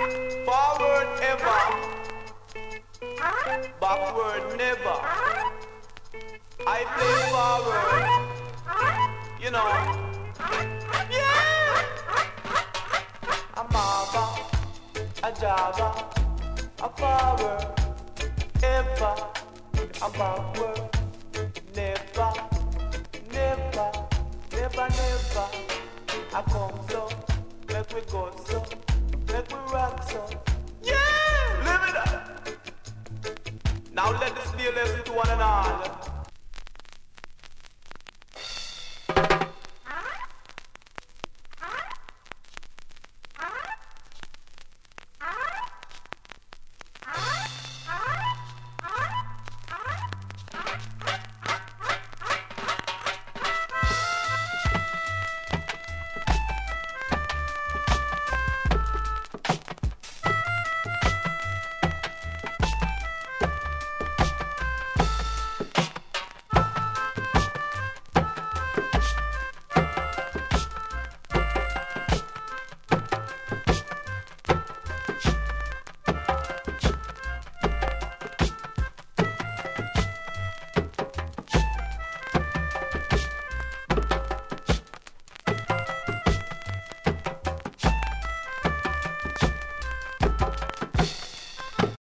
Forward ever, backward never. I play forward, you know. Yeah! I'm a marva, a java, a forward, ever, a backward, never, never, never, never. I come so, make we go so, Now let us be a lesson to one and all.